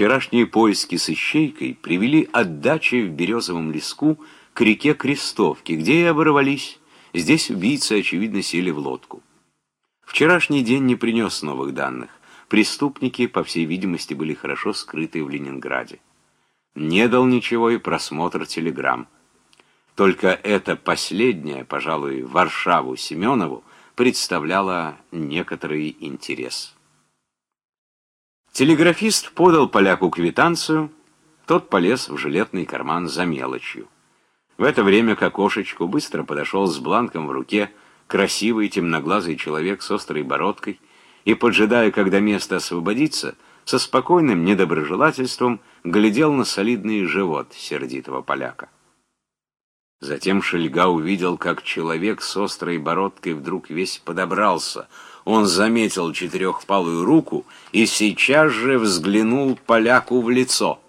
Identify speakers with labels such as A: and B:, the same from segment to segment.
A: Вчерашние поиски с ищейкой привели от дачи в Березовом леску к реке Крестовки, где и оборвались. Здесь убийцы, очевидно, сели в лодку. Вчерашний день не принес новых данных. Преступники, по всей видимости, были хорошо скрыты в Ленинграде. Не дал ничего и просмотр телеграмм. Только это последнее, пожалуй, Варшаву Семенову представляло некоторый интерес. Телеграфист подал поляку квитанцию, тот полез в жилетный карман за мелочью. В это время к окошечку быстро подошел с бланком в руке красивый темноглазый человек с острой бородкой и, поджидая, когда место освободится, со спокойным недоброжелательством глядел на солидный живот сердитого поляка. Затем Шельга увидел, как человек с острой бородкой вдруг весь подобрался — он заметил четырехпалую руку и сейчас же взглянул поляку в лицо.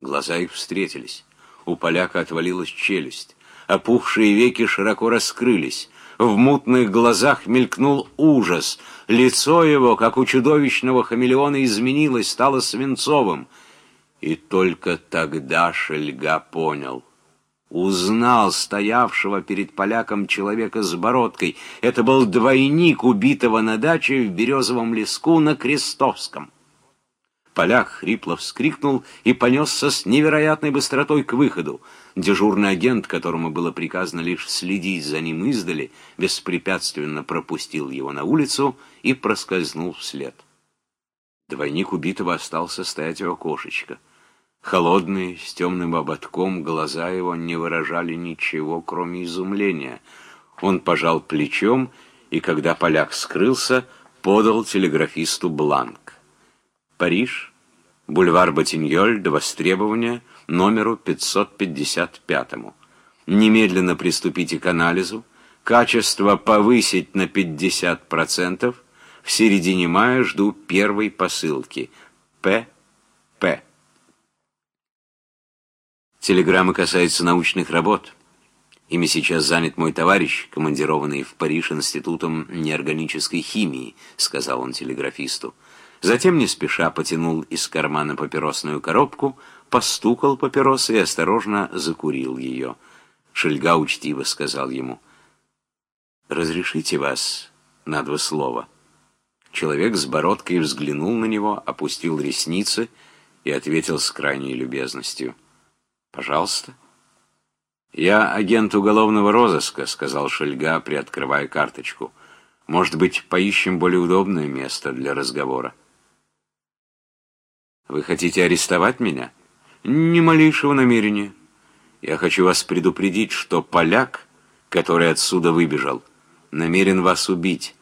A: Глаза их встретились. У поляка отвалилась челюсть. Опухшие веки широко раскрылись. В мутных глазах мелькнул ужас. Лицо его, как у чудовищного хамелеона, изменилось, стало свинцовым. И только тогда Шельга понял — узнал стоявшего перед поляком человека с бородкой. Это был двойник убитого на даче в Березовом леску на Крестовском. Поляк хрипло вскрикнул и понесся с невероятной быстротой к выходу. Дежурный агент, которому было приказано лишь следить за ним издали, беспрепятственно пропустил его на улицу и проскользнул вслед. Двойник убитого остался стоять у окошечка. Холодные, с темным ободком, глаза его не выражали ничего, кроме изумления. Он пожал плечом и, когда поляк скрылся, подал телеграфисту бланк. Париж, бульвар Батиньоль, до востребования, номеру 555. Немедленно приступите к анализу, качество повысить на 50%, в середине мая жду первой посылки. П. П. Телеграмма касается научных работ. Ими сейчас занят мой товарищ, командированный в Париж институтом неорганической химии, сказал он телеграфисту. Затем не спеша потянул из кармана папиросную коробку, постукал папиросой и осторожно закурил ее. Шельга учтиво сказал ему, «Разрешите вас на два слова». Человек с бородкой взглянул на него, опустил ресницы и ответил с крайней любезностью. «Пожалуйста». «Я агент уголовного розыска», — сказал Шельга, приоткрывая карточку. «Может быть, поищем более удобное место для разговора?» «Вы хотите арестовать меня?» «Ни малейшего намерения. Я хочу вас предупредить, что поляк, который отсюда выбежал, намерен вас убить,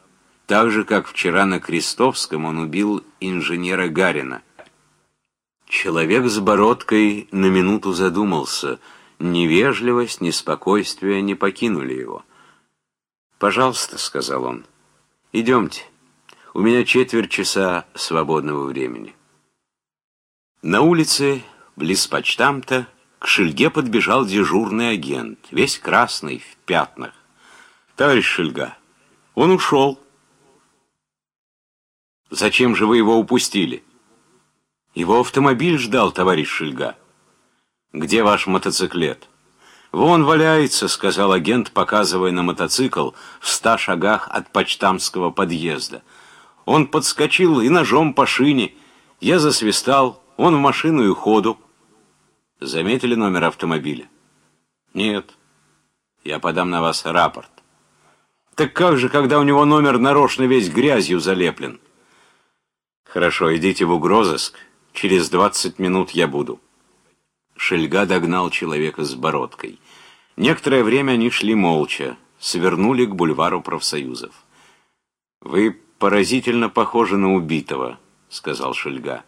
A: так же, как вчера на Крестовском он убил инженера Гарина». Человек с бородкой на минуту задумался. Ни вежливость, ни спокойствие не покинули его. «Пожалуйста», — сказал он, — «идемте. У меня четверть часа свободного времени». На улице, близ почтамта, к Шельге подбежал дежурный агент, весь красный, в пятнах. «Товарищ Шельга, он ушел». «Зачем же вы его упустили?» Его автомобиль ждал, товарищ Шельга. Где ваш мотоциклет? Вон валяется, сказал агент, показывая на мотоцикл в ста шагах от почтамского подъезда. Он подскочил и ножом по шине. Я засвистал, он в машину и ходу. Заметили номер автомобиля? Нет. Я подам на вас рапорт. Так как же, когда у него номер нарочно весь грязью залеплен? Хорошо, идите в угрозыск. Через двадцать минут я буду». Шельга догнал человека с бородкой. Некоторое время они шли молча, свернули к бульвару профсоюзов. «Вы поразительно похожи на убитого», — сказал Шельга.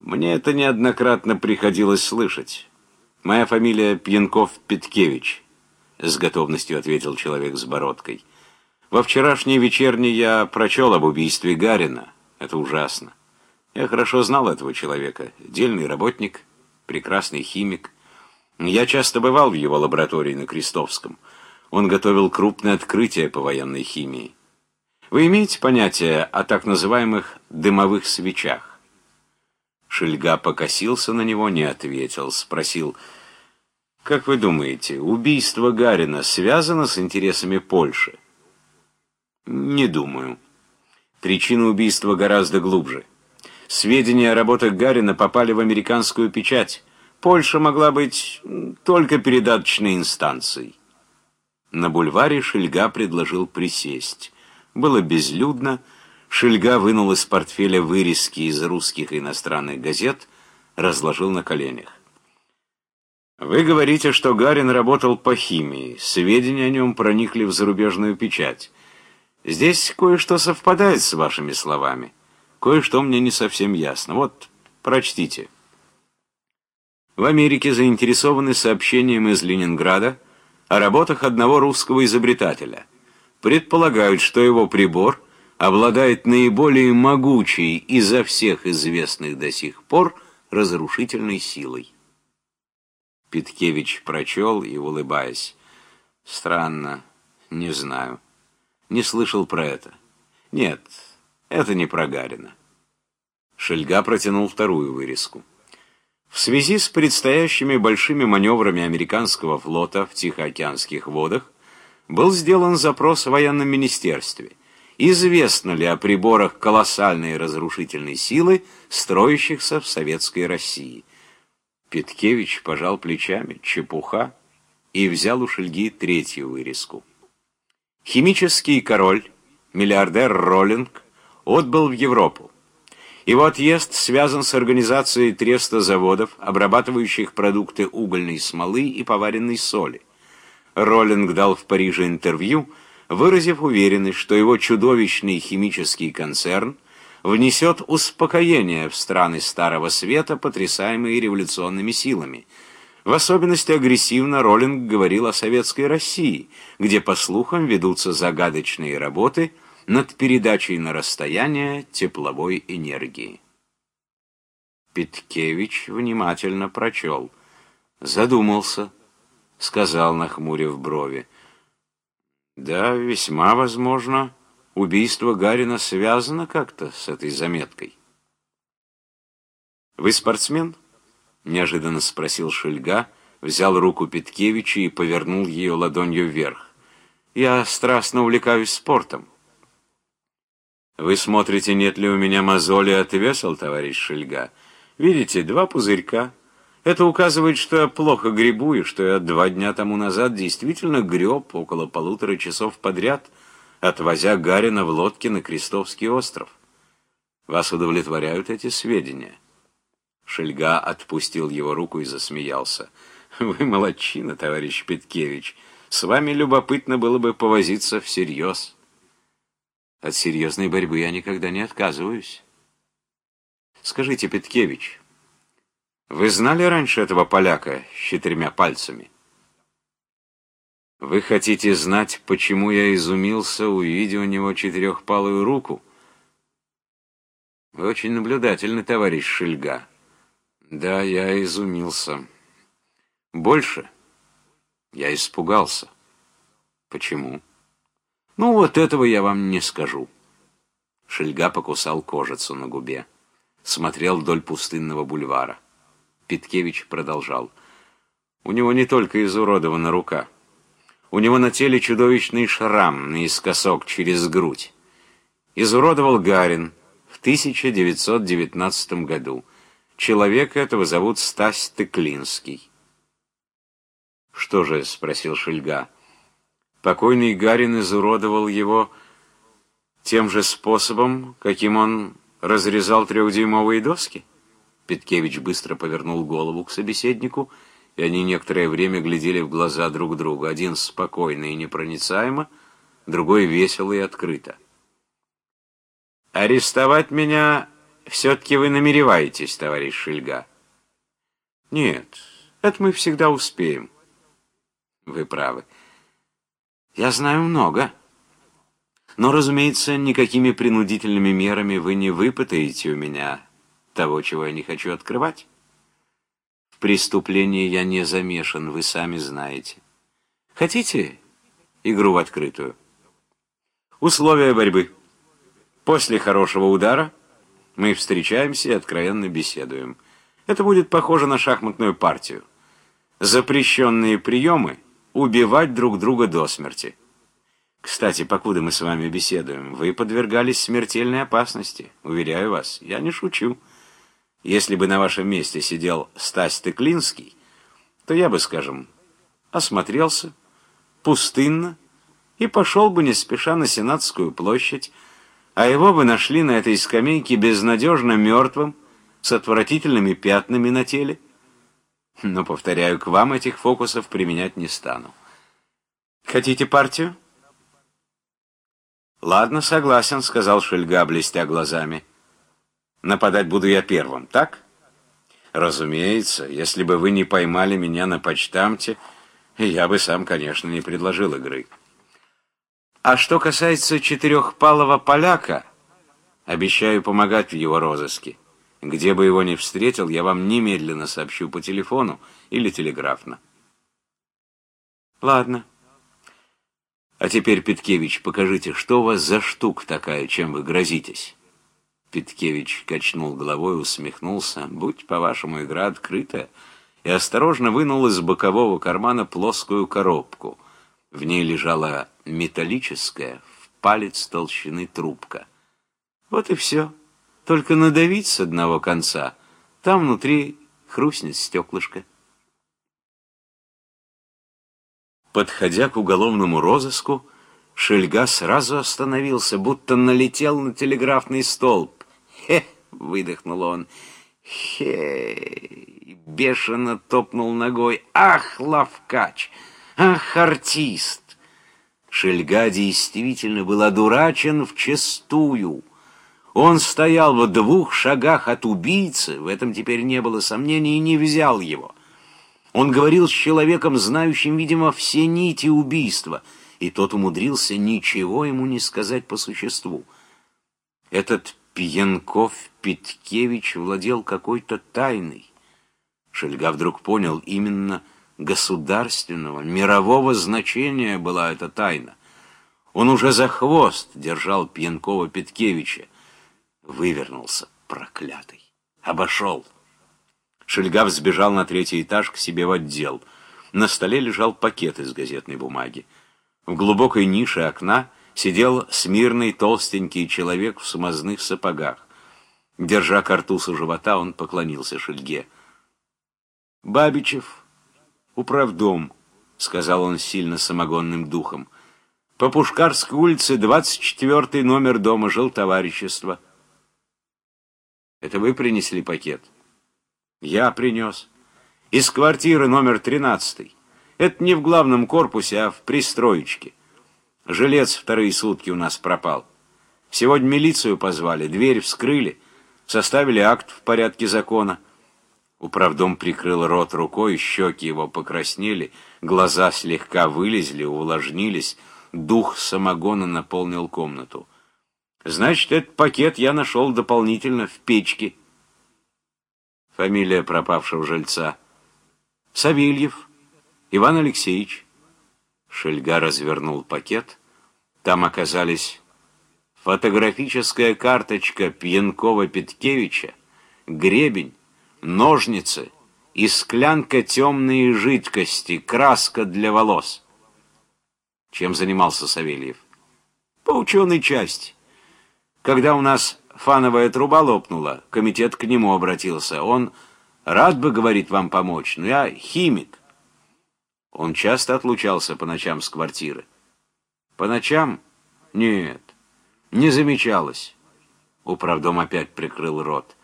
A: «Мне это неоднократно приходилось слышать. Моя фамилия Пьянков-Петкевич», — с готовностью ответил человек с бородкой. «Во вчерашней вечерней я прочел об убийстве Гарина. Это ужасно. Я хорошо знал этого человека. Дельный работник, прекрасный химик. Я часто бывал в его лаборатории на Крестовском. Он готовил крупные открытия по военной химии. Вы имеете понятие о так называемых дымовых свечах? Шельга покосился на него, не ответил, спросил, «Как вы думаете, убийство Гарина связано с интересами Польши?» «Не думаю. Причина убийства гораздо глубже. Сведения о работах Гарина попали в американскую печать. Польша могла быть только передаточной инстанцией». На бульваре Шельга предложил присесть. Было безлюдно, Шельга вынул из портфеля вырезки из русских и иностранных газет, разложил на коленях. «Вы говорите, что Гарин работал по химии. Сведения о нем проникли в зарубежную печать. Здесь кое-что совпадает с вашими словами. Кое-что мне не совсем ясно. Вот, прочтите». В Америке заинтересованы сообщением из Ленинграда о работах одного русского изобретателя. Предполагают, что его прибор – обладает наиболее могучей изо всех известных до сих пор разрушительной силой. Питкевич прочел и, улыбаясь, «Странно, не знаю. Не слышал про это. Нет, это не про Гарина». Шельга протянул вторую вырезку. В связи с предстоящими большими маневрами американского флота в Тихоокеанских водах был сделан запрос в военном министерстве Известно ли о приборах колоссальной разрушительной силы, строящихся в советской России? Петкевич пожал плечами, чепуха, и взял у Шельги третью вырезку. Химический король, миллиардер Роллинг, отбыл в Европу. Его отъезд связан с организацией треста заводов, обрабатывающих продукты угольной смолы и поваренной соли. Роллинг дал в Париже интервью, выразив уверенность, что его чудовищный химический концерн внесет успокоение в страны Старого Света, потрясаемые революционными силами. В особенности агрессивно Роллинг говорил о советской России, где, по слухам, ведутся загадочные работы над передачей на расстояние тепловой энергии. Питкевич внимательно прочел, задумался, сказал, нахмурив брови, да, весьма возможно, убийство Гарина связано как-то с этой заметкой. «Вы спортсмен?» — неожиданно спросил Шельга, взял руку Петкевича и повернул ее ладонью вверх. «Я страстно увлекаюсь спортом». «Вы смотрите, нет ли у меня мозоли от весел, товарищ Шельга? Видите, два пузырька». Это указывает, что я плохо гребу, и что я два дня тому назад действительно греб около полутора часов подряд, отвозя Гарина в лодке на Крестовский остров. Вас удовлетворяют эти сведения?» Шельга отпустил его руку и засмеялся. «Вы молодчина, товарищ Петкевич. С вами любопытно было бы повозиться всерьез. От серьезной борьбы я никогда не отказываюсь. Скажите, Петкевич, вы знали раньше этого поляка с четырьмя пальцами? Вы хотите знать, почему я изумился, увидя у него четырехпалую руку? Вы очень наблюдательный, товарищ Шельга. Да, я изумился. Больше я испугался. Почему? Ну, вот этого я вам не скажу. Шельга покусал кожицу на губе. Смотрел вдоль пустынного бульвара. Питкевич продолжал. У него не только изуродована рука. У него на теле чудовищный шрам наискосок через грудь. Изуродовал Гарин в 1919 году. Человека этого зовут Стась Тыклинский. «Что же?» — спросил Шельга. «Покойный Гарин изуродовал его тем же способом, каким он разрезал трехдюймовые доски?» Петкевич быстро повернул голову к собеседнику, и они некоторое время глядели в глаза друг другу. Один спокойно и непроницаемо, другой весело и открыто. «Арестовать меня все-таки вы намереваетесь, товарищ Шельга?» «Нет, это мы всегда успеем». «Вы правы. Я знаю много». Но, разумеется, никакими принудительными мерами вы не выпытаете у меня того, чего я не хочу открывать. В преступлении я не замешан, вы сами знаете. Хотите игру в открытую? Условия борьбы. После хорошего удара Мы встречаемся и откровенно беседуем. Это будет похоже на шахматную партию. Запрещенные приемы — убивать друг друга до смерти. Кстати, покуда мы с вами беседуем, вы подвергались смертельной опасности, уверяю вас, я не шучу. Если бы на вашем месте сидел Стась Тыклинский, то я бы, скажем, осмотрелся, пустынно, и пошел бы не спеша на Сенатскую площадь, а его бы нашли на этой скамейке безнадежно мертвым, с отвратительными пятнами на теле. Но, повторяю, к вам этих фокусов применять не стану. Хотите партию? «Ладно, согласен», — сказал Шельга, блестя глазами. «Нападать буду я первым, так?» «Разумеется, если бы вы не поймали меня на почтамте, я бы сам, конечно, не предложил игры». «А что касается четырехпалого поляка, обещаю помогать в его розыске. Где бы его ни встретил, я вам немедленно сообщу по телефону или телеграфно». «Ладно». А теперь, Петкевич, покажите, что у вас за штука такая, чем вы грозитесь?» Петкевич качнул головой, усмехнулся. «Будь, по-вашему, игра открытая» и осторожно вынул из бокового кармана плоскую коробку. В ней лежала металлическая, в палец толщины трубка. Вот и все. Только надавить с одного конца. Там внутри хрустнет стеклышко. Подходя к уголовному розыску, Шельга сразу остановился, будто налетел на телеграфный столб. «Хе!» — выдохнул он. «Хе!» бешено топнул ногой. «Ах, лавкач! Ах, артист!» Шельга действительно был одурачен вчистую. Он стоял в двух шагах от убийцы, в этом теперь не было сомнений, и не взял его. Он говорил с человеком, знающим, видимо, все нити убийства, и тот умудрился ничего ему не сказать по существу. Этот Пьянков Питкевич владел какой-то тайной. Шельга вдруг понял, именно государственного, мирового значения была эта тайна. Он уже за хвост держал Пьянкова Питкевича. Вывернулся, проклятый. Обошел. Шельгав сбежал на третий этаж к себе в отдел. На столе лежал пакет из газетной бумаги. В глубокой нише окна сидел смирный толстенький человек в смазных сапогах. Держа картуз у живота, он поклонился Шельге. «Бабичев, управдом», — сказал он сильно самогонным духом. «По Пушкарской улице, 24 номер дома, жил товарищество». «Это вы принесли пакет?» Я принес. Из квартиры номер 13. Это не в главном корпусе, а в пристроечке. Жилец вторые сутки у нас пропал. Сегодня милицию позвали, дверь вскрыли, составили акт в порядке закона. Управдом прикрыл рот рукой, щеки его покраснели, глаза слегка вылезли, увлажнились, дух самогона наполнил комнату. Значит, этот пакет я нашел дополнительно в печке. Фамилия пропавшего жильца. Савельев Иван Алексеевич. Шельга развернул пакет. Там оказались фотографическая карточка Пьянкова-Петкевича, гребень, ножницы и склянка темной жидкости, краска для волос. Чем занимался Савельев? По ученой части. Когда у нас фановая труба лопнула, комитет к нему обратился. Он рад бы, говорит, вам помочь, но я химик. Он часто отлучался по ночам с квартиры. По ночам? Нет, не замечалось. Управдом опять прикрыл рот.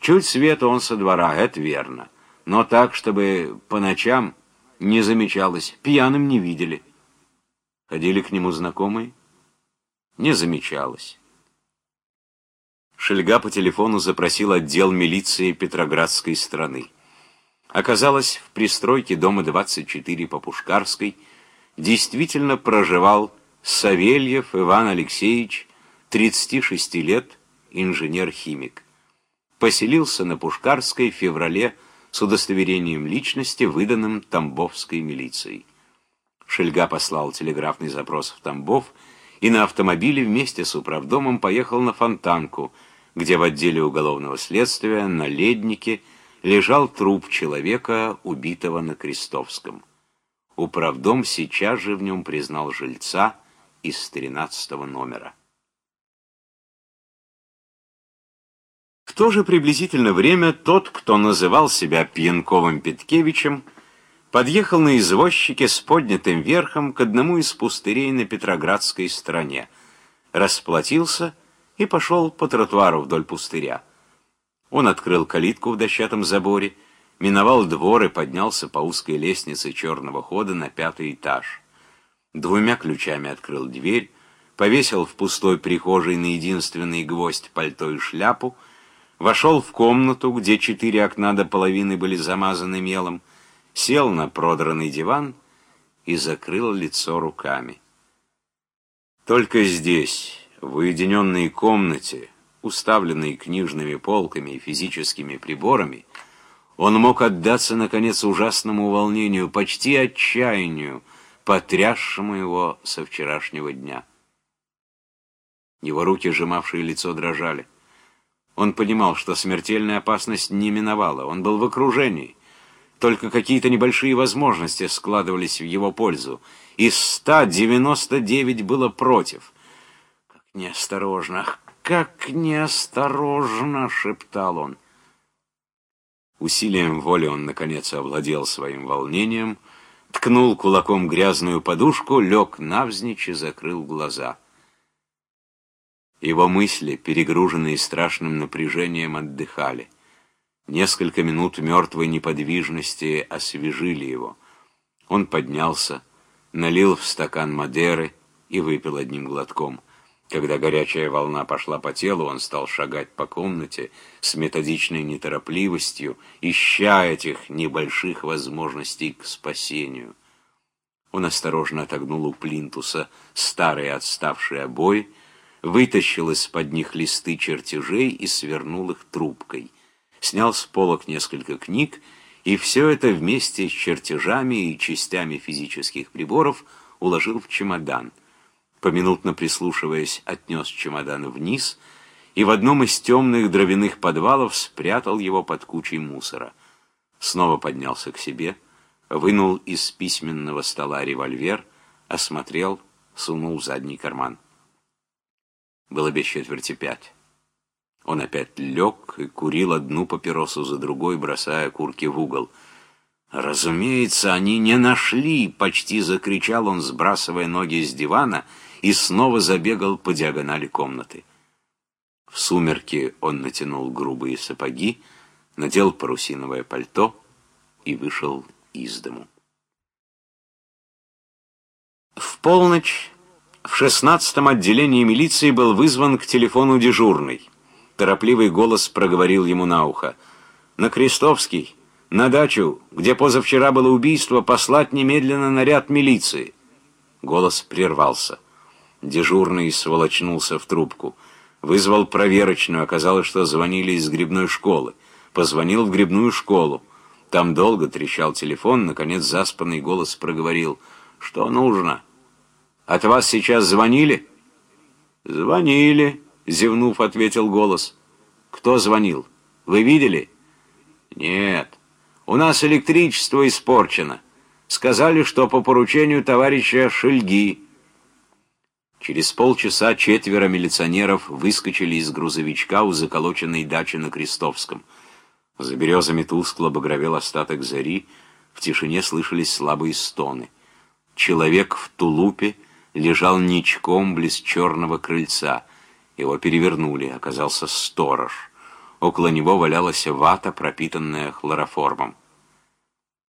A: Чуть света он со двора, это верно. Но так, чтобы по ночам не замечалось, пьяным не видели. Ходили к нему знакомые? Не замечалось. Шельга по телефону запросил отдел милиции Петроградской страны. Оказалось, в пристройке дома 24 по Пушкарской действительно проживал Савельев Иван Алексеевич, 36 лет, инженер-химик. Поселился на Пушкарской в феврале с удостоверением личности, выданным Тамбовской милицией. Шельга послал телеграфный запрос в Тамбов и на автомобиле вместе с управдомом поехал на Фонтанку – где в отделе уголовного следствия на леднике лежал труп человека, убитого на Крестовском. Управдом сейчас же в нем признал жильца из 13 номера. В то же приблизительно время тот, кто называл себя Пьянковым Петкевичем, подъехал на извозчике с поднятым верхом к одному из пустырей на Петроградской стороне, расплатился и пошел по тротуару вдоль пустыря. Он открыл калитку в дощатом заборе, миновал двор и поднялся по узкой лестнице черного хода на пятый этаж. Двумя ключами открыл дверь, повесил в пустой прихожей на единственный гвоздь пальто и шляпу, вошел в комнату, где четыре окна до половины были замазаны мелом, сел на продранный диван и закрыл лицо руками. Только здесь, в уединенной комнате, уставленной книжными полками и физическими приборами, он мог отдаться, наконец, ужасному волнению, почти отчаянию, потрясшему его со вчерашнего дня. Его руки, сжимавшие лицо, дрожали. Он понимал, что смертельная опасность не миновала. Он был в окружении. Только какие-то небольшие возможности складывались в его пользу. Из 199 было против. «Как неосторожно! Как неосторожно!» — шептал он. Усилием воли он, наконец, овладел своим волнением, ткнул кулаком грязную подушку, лег навзничь и закрыл глаза. Его мысли, перегруженные страшным напряжением, отдыхали. Несколько минут мертвой неподвижности освежили его. Он поднялся, налил в стакан Мадеры и выпил одним глотком. Когда горячая волна пошла по телу, он стал шагать по комнате с методичной неторопливостью, ища этих небольших возможностей к спасению. Он осторожно отогнул у плинтуса старые отставшие обои, вытащил из-под них листы чертежей и свернул их трубкой — снял с полок несколько книг, и все это вместе с чертежами и частями физических приборов уложил в чемодан. Поминутно прислушиваясь, отнес чемодан вниз и в одном из темных дровяных подвалов спрятал его под кучей мусора. Снова поднялся к себе, вынул из письменного стола револьвер, осмотрел, сунул в задний карман. Было без четверти пять. Он опять лег и курил одну папиросу за другой, бросая курки в угол. «Разумеется, они не нашли!» — почти закричал он, сбрасывая ноги с дивана, и снова забегал по диагонали комнаты. В сумерки он натянул грубые сапоги, надел парусиновое пальто и вышел из дому. В полночь в шестнадцатом отделении милиции был вызван к телефону дежурный. Торопливый голос проговорил ему на ухо. «На Крестовский, на дачу, где позавчера было убийство, послать немедленно наряд милиции». Голос прервался. Дежурный сволочнулся в трубку. Вызвал проверочную, оказалось, что звонили из грибной школы. Позвонил в грибную школу. Там долго трещал телефон, наконец заспанный голос проговорил. «Что нужно? От вас сейчас звонили?» «Звонили», зевнув, ответил голос. «Кто звонил? Вы видели?» «Нет. У нас электричество испорчено. Сказали, что по поручению товарища Шельги». Через полчаса четверо милиционеров выскочили из грузовичка у заколоченной дачи на Крестовском. За березами тускло багровел остаток зари, в тишине слышались слабые стоны. Человек в тулупе лежал ничком близ черного крыльца — его перевернули, оказался сторож. Около него валялась вата, пропитанная хлороформом.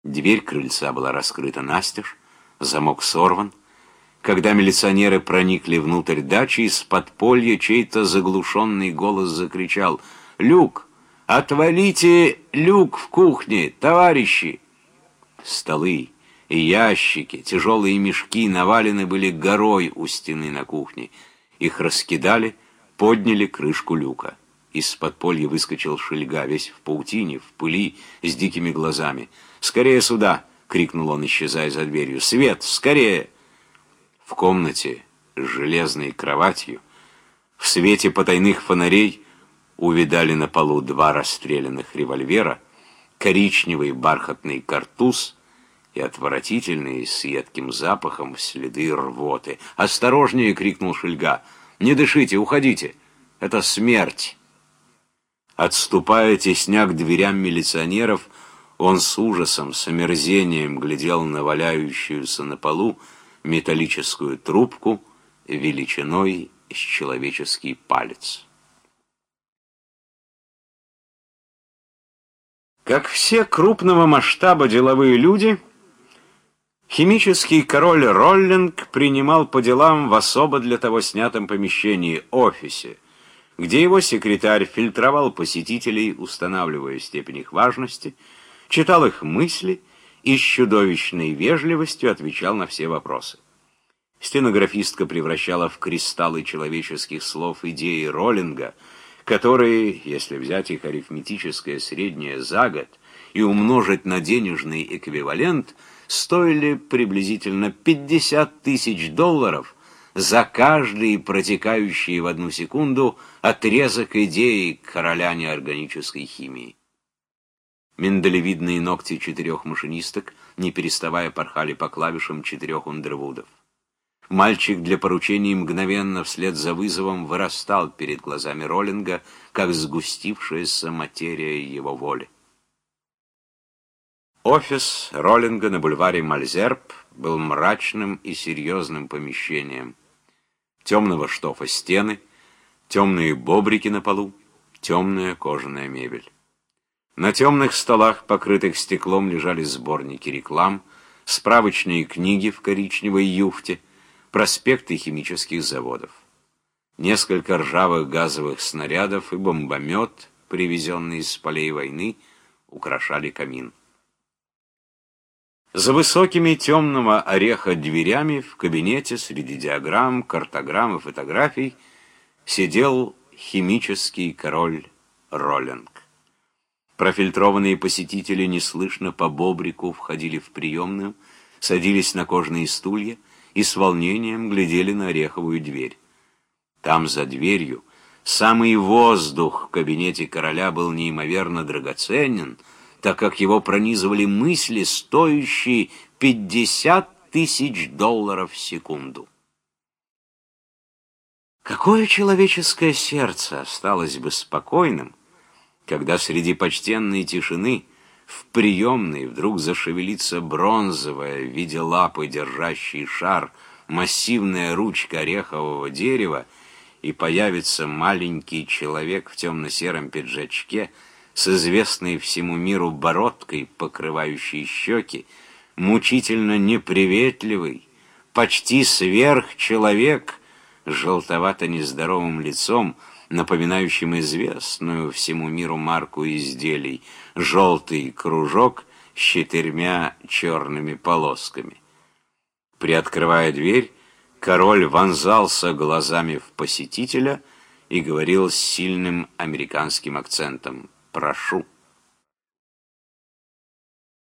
A: Дверь крыльца была раскрыта настежь, замок сорван. Когда милиционеры проникли внутрь дачи, из подполья чей-то заглушенный голос закричал «Люк! Отвалите люк в кухне, товарищи!» Столы и ящики, тяжелые мешки навалены были горой у стены на кухне. Их раскидали, подняли крышку люка. Из подполья выскочил Шельга, весь в паутине, в пыли, с дикими глазами. «Скорее сюда!» — крикнул он, исчезая за дверью. «Свет! Скорее!» В комнате с железной кроватью, в свете потайных фонарей, увидали на полу два расстрелянных револьвера, коричневый бархатный картуз и отвратительные с едким запахом следы рвоты. «Осторожнее!» — крикнул Шельга. «Не дышите, уходите! Это смерть!» Отступая тесня к дверям милиционеров, он с ужасом, с омерзением глядел на валяющуюся на полу металлическую трубку величиной с человеческий палец. Как все крупного масштаба деловые люди, химический король Роллинг принимал по делам в особо для того снятом помещении офисе, где его секретарь фильтровал посетителей, устанавливая степень их важности, читал их мысли и с чудовищной вежливостью отвечал на все вопросы. Стенографистка превращала в кристаллы человеческих слов идеи Роллинга – которые, если взять их арифметическое среднее за год и умножить на денежный эквивалент, стоили приблизительно 50 тысяч долларов за каждый протекающий в одну секунду отрезок идеи короля неорганической химии. Миндалевидные ногти четырех машинисток, не переставая, порхали по клавишам четырех ундервудов. Мальчик для поручений мгновенно вслед за вызовом вырастал перед глазами Роллинга, как сгустившаяся материя его воли. Офис Роллинга на бульваре Мальзерб был мрачным и серьезным помещением. Темного штофа стены, темные бобрики на полу, темная кожаная мебель. На темных столах, покрытых стеклом, лежали сборники реклам, справочные книги в коричневой юфте — проспекты химических заводов. Несколько ржавых газовых снарядов и бомбомет, привезенный из полей войны, украшали камин. За высокими темного ореха дверями в кабинете среди диаграмм, картограмм и фотографий сидел химический король Роллинг. Профильтрованные посетители неслышно по бобрику входили в приемную, садились на кожаные стулья, и с волнением глядели на ореховую дверь. Там, за дверью, самый воздух в кабинете короля был неимоверно драгоценен, так как его пронизывали мысли, стоящие 50 тысяч долларов в секунду. Какое человеческое сердце осталось бы спокойным, когда среди почтенной тишины в приемной вдруг зашевелится бронзовая в виде лапы, держащий шар, массивная ручка орехового дерева, и появится маленький человек в темно-сером пиджачке с известной всему миру бородкой, покрывающей щеки, мучительно неприветливый, почти сверхчеловек, с желтовато-нездоровым лицом, напоминающим известную всему миру марку изделий, желтый кружок с четырьмя черными полосками. Приоткрывая дверь, король вонзался глазами в посетителя и говорил с сильным американским акцентом «Прошу».